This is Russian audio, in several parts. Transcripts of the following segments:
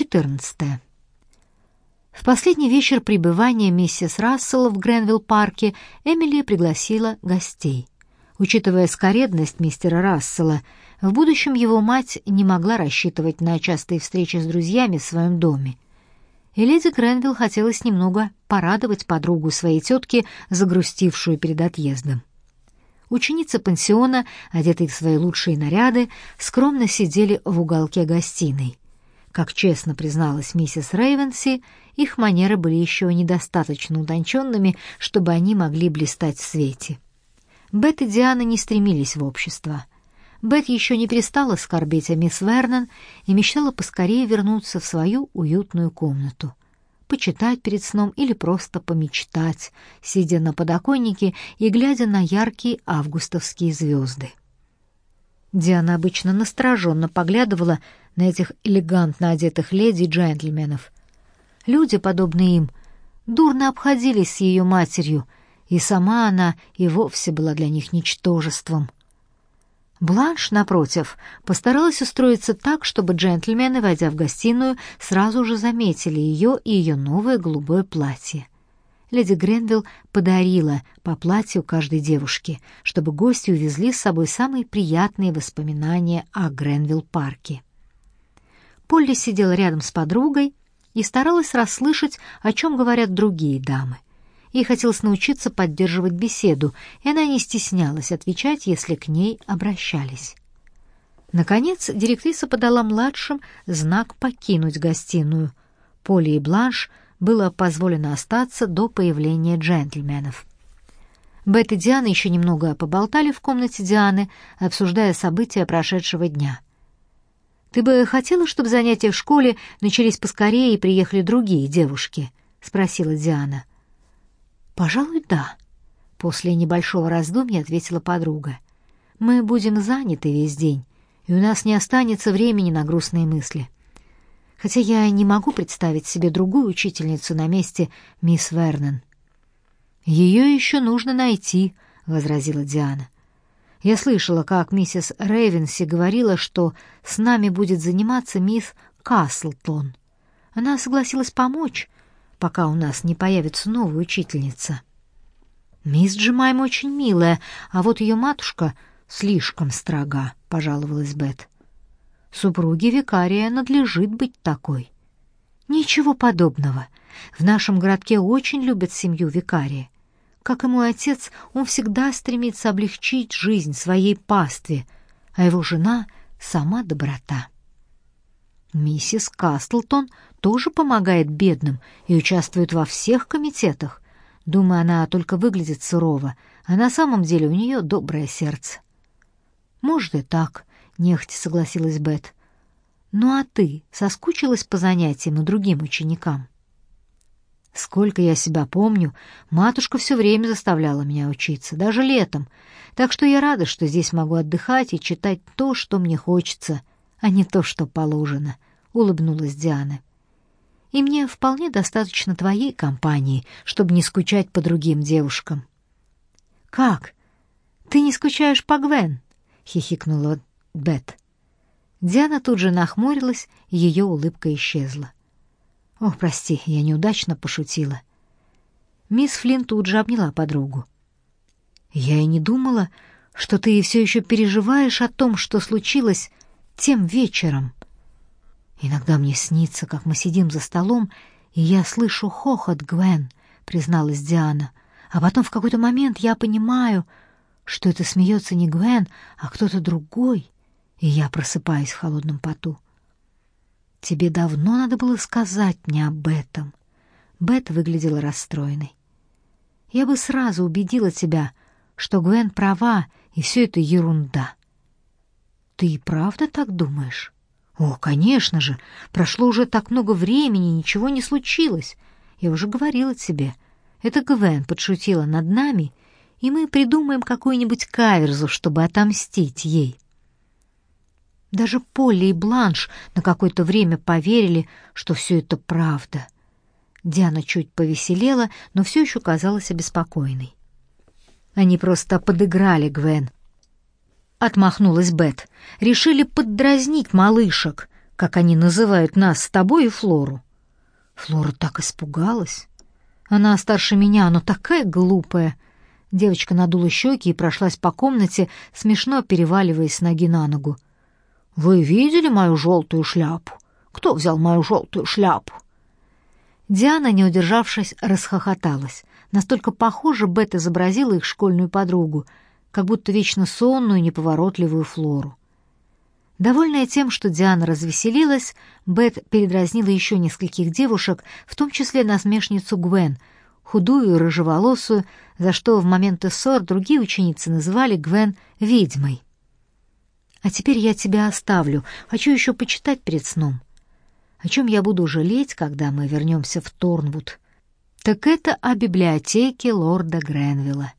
14. В последний вечер пребывания миссис Рассел в Гренвилл-парке Эмили пригласила гостей. Учитывая скоредность мистера Рассела, в будущем его мать не могла рассчитывать на частые встречи с друзьями в своем доме. И леди Гренвилл хотелось немного порадовать подругу своей тетки, загрустившую перед отъездом. Ученицы пансиона, одетые в свои лучшие наряды, скромно сидели в уголке гостиной. Как честно призналась миссис Рейвенси, их манеры были еще недостаточно утонченными, чтобы они могли блистать в свете. Бет и Диана не стремились в общество. Бет еще не перестала скорбеть о мисс Вернон и мечтала поскорее вернуться в свою уютную комнату. Почитать перед сном или просто помечтать, сидя на подоконнике и глядя на яркие августовские звезды. Диана обычно настороженно поглядывала на этих элегантно одетых леди и джентльменов. Люди, подобные им, дурно обходились с ее матерью, и сама она и вовсе была для них ничтожеством. Бланш, напротив, постаралась устроиться так, чтобы джентльмены, войдя в гостиную, сразу же заметили ее и ее новое голубое платье. Леди Гренвилл подарила по платью каждой девушке, чтобы гости увезли с собой самые приятные воспоминания о Гренвилл-парке. Полли сидела рядом с подругой и старалась расслышать, о чем говорят другие дамы. Ей хотелось научиться поддерживать беседу, и она не стеснялась отвечать, если к ней обращались. Наконец, директриса подала младшим знак покинуть гостиную. Полли и Бланш было позволено остаться до появления джентльменов. Бет и Диана еще немного поболтали в комнате Дианы, обсуждая события прошедшего дня — ты бы хотела, чтобы занятия в школе начались поскорее и приехали другие девушки, спросила Диана. Пожалуй, да, после небольшого раздумья ответила подруга. Мы будем заняты весь день, и у нас не останется времени на грустные мысли. Хотя я не могу представить себе другую учительницу на месте мисс Вернон. Ее еще нужно найти, возразила Диана. Я слышала, как миссис Рейвенси говорила, что с нами будет заниматься мисс Каслтон. Она согласилась помочь, пока у нас не появится новая учительница. Мисс Джемайма очень милая, а вот ее матушка слишком строга, пожаловалась Бет. Супруге викария надлежит быть такой. Ничего подобного. В нашем городке очень любят семью викария. Как и мой отец, он всегда стремится облегчить жизнь своей пастве, а его жена — сама доброта. Миссис Кастлтон тоже помогает бедным и участвует во всех комитетах. Думаю, она только выглядит сурово, а на самом деле у нее доброе сердце. Может и так, нехотя согласилась Бет. Ну а ты соскучилась по занятиям и другим ученикам? Сколько я себя помню, матушка все время заставляла меня учиться, даже летом. Так что я рада, что здесь могу отдыхать и читать то, что мне хочется, а не то, что положено, улыбнулась Диана. И мне вполне достаточно твоей компании, чтобы не скучать по другим девушкам. Как? Ты не скучаешь по Гвен? хихикнула Бет. Диана тут же нахмурилась, ее улыбка исчезла. Ох, прости, я неудачно пошутила. Мисс Флинн тут же обняла подругу. Я и не думала, что ты все еще переживаешь о том, что случилось тем вечером. Иногда мне снится, как мы сидим за столом, и я слышу хохот Гвен, призналась Диана. А потом в какой-то момент я понимаю, что это смеется не Гвен, а кто-то другой, и я просыпаюсь в холодном поту. Тебе давно надо было сказать мне об этом. Бет выглядела расстроенной. Я бы сразу убедила тебя, что Гвен права, и все это ерунда. Ты и правда так думаешь? О, конечно же, прошло уже так много времени, ничего не случилось. Я уже говорила тебе. Это Гвен подшутила над нами, и мы придумаем какую-нибудь каверзу, чтобы отомстить ей. Даже Полли и Бланш на какое-то время поверили, что все это правда. Диана чуть повеселела, но все еще казалась обеспокоенной. Они просто подыграли Гвен. Отмахнулась Бет. Решили поддразнить малышек, как они называют нас с тобой и Флору. Флора так испугалась. Она старше меня, но такая глупая. Девочка надула щеки и прошлась по комнате, смешно переваливаясь с ноги на ногу. «Вы видели мою желтую шляпу? Кто взял мою желтую шляпу?» Диана, не удержавшись, расхохоталась. Настолько похоже Бет изобразила их школьную подругу, как будто вечно сонную, неповоротливую Флору. Довольная тем, что Диана развеселилась, Бет передразнила еще нескольких девушек, в том числе насмешницу Гвен, худую и рыжеволосую, за что в моменты ссор другие ученицы называли Гвен ведьмой. «А теперь я тебя оставлю. Хочу еще почитать перед сном. О чем я буду жалеть, когда мы вернемся в Торнвуд? Так это о библиотеке лорда Гренвилла.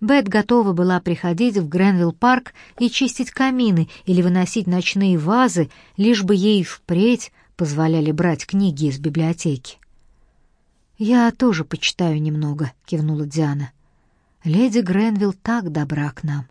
Бет готова была приходить в Гренвилл-парк и чистить камины или выносить ночные вазы, лишь бы ей впредь позволяли брать книги из библиотеки. «Я тоже почитаю немного», — кивнула Диана. «Леди Гренвилл так добра к нам.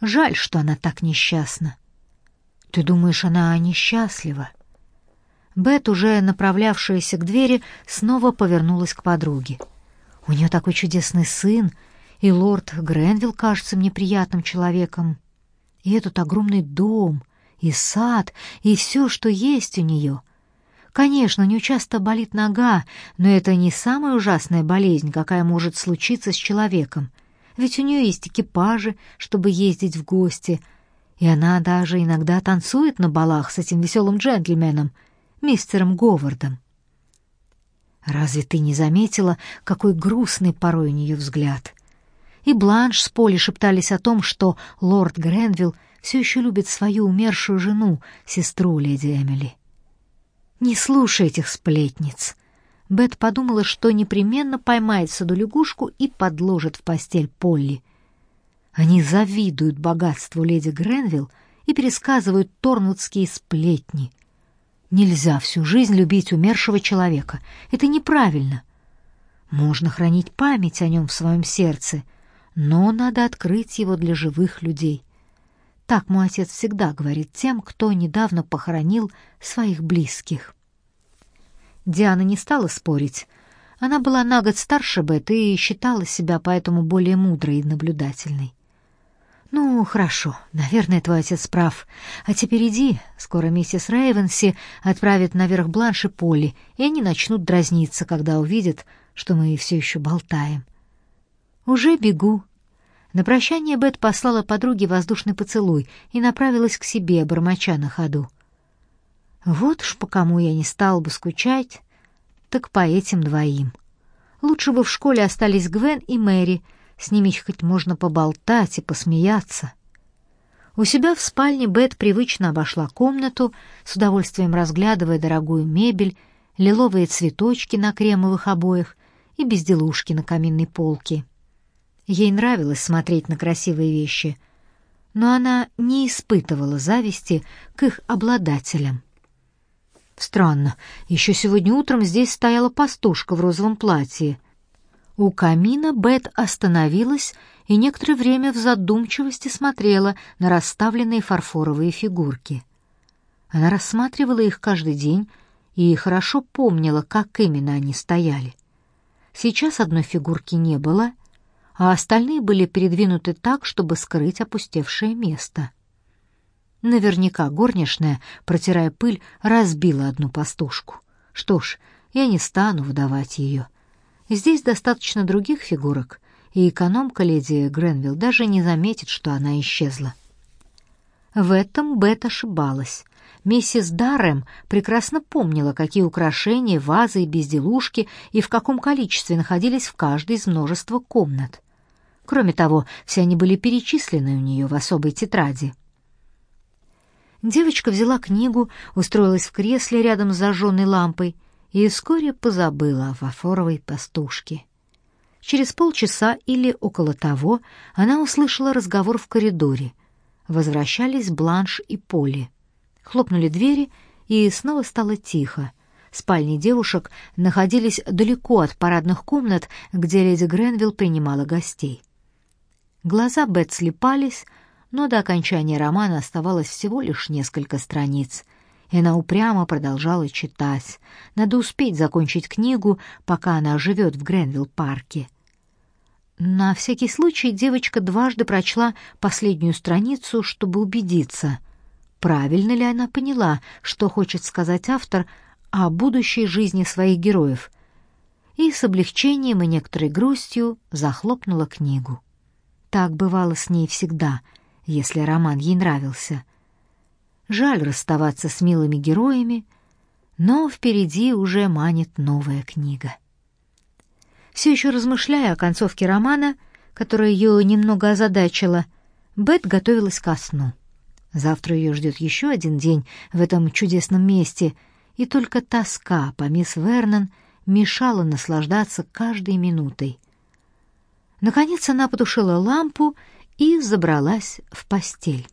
Жаль, что она так несчастна». «Ты думаешь, она несчастлива?» Бет, уже направлявшаяся к двери, снова повернулась к подруге. «У нее такой чудесный сын, и лорд Гренвилл кажется мне приятным человеком. И этот огромный дом, и сад, и все, что есть у нее. Конечно, у нее часто болит нога, но это не самая ужасная болезнь, какая может случиться с человеком. Ведь у нее есть экипажи, чтобы ездить в гости, и она даже иногда танцует на балах с этим веселым джентльменом, мистером Говардом. Разве ты не заметила, какой грустный порой у нее взгляд? и Бланш с Поли шептались о том, что лорд Гренвилл все еще любит свою умершую жену, сестру леди Эмили. «Не слушай этих сплетниц!» Бет подумала, что непременно поймает в саду лягушку и подложит в постель Полли. Они завидуют богатству леди Гренвилл и пересказывают торнутские сплетни. Нельзя всю жизнь любить умершего человека. Это неправильно. Можно хранить память о нем в своем сердце — но надо открыть его для живых людей. Так мой отец всегда говорит тем, кто недавно похоронил своих близких. Диана не стала спорить. Она была на год старше Бет и считала себя поэтому более мудрой и наблюдательной. «Ну, хорошо, наверное, твой отец прав. А теперь иди, скоро миссис Рейвенси отправит наверх Бланш и Полли, и они начнут дразниться, когда увидят, что мы все еще болтаем. «Уже бегу». На прощание Бет послала подруге воздушный поцелуй и направилась к себе, бормоча на ходу. «Вот уж по кому я не стал бы скучать, так по этим двоим. Лучше бы в школе остались Гвен и Мэри, с ними хоть можно поболтать и посмеяться». У себя в спальне Бет привычно обошла комнату, с удовольствием разглядывая дорогую мебель, лиловые цветочки на кремовых обоях и безделушки на каминной полке. Ей нравилось смотреть на красивые вещи, но она не испытывала зависти к их обладателям. Странно, еще сегодня утром здесь стояла пастушка в розовом платье. У камина Бет остановилась и некоторое время в задумчивости смотрела на расставленные фарфоровые фигурки. Она рассматривала их каждый день и хорошо помнила, как именно они стояли. Сейчас одной фигурки не было — а остальные были передвинуты так, чтобы скрыть опустевшее место. Наверняка горничная, протирая пыль, разбила одну пастушку. Что ж, я не стану выдавать ее. Здесь достаточно других фигурок, и экономка леди Гренвилл даже не заметит, что она исчезла. В этом Бет ошибалась. Миссис Даррем прекрасно помнила, какие украшения, вазы и безделушки и в каком количестве находились в каждой из множества комнат. Кроме того, все они были перечислены у нее в особой тетради. Девочка взяла книгу, устроилась в кресле рядом с зажженной лампой и вскоре позабыла о фарфоровой пастушке. Через полчаса или около того она услышала разговор в коридоре. Возвращались Бланш и Поли. Хлопнули двери, и снова стало тихо. Спальни девушек находились далеко от парадных комнат, где леди Гренвилл принимала гостей. Глаза Бет слепались, но до окончания романа оставалось всего лишь несколько страниц, и она упрямо продолжала читать. Надо успеть закончить книгу, пока она живет в Гренвилл-парке. На всякий случай девочка дважды прочла последнюю страницу, чтобы убедиться, правильно ли она поняла, что хочет сказать автор о будущей жизни своих героев, и с облегчением и некоторой грустью захлопнула книгу. Так бывало с ней всегда, если роман ей нравился. Жаль расставаться с милыми героями, но впереди уже манит новая книга. Все еще размышляя о концовке романа, которая ее немного озадачила, Бет готовилась ко сну. Завтра ее ждет еще один день в этом чудесном месте, и только тоска по мисс Вернон мешала наслаждаться каждой минутой. Наконец она потушила лампу и забралась в постель.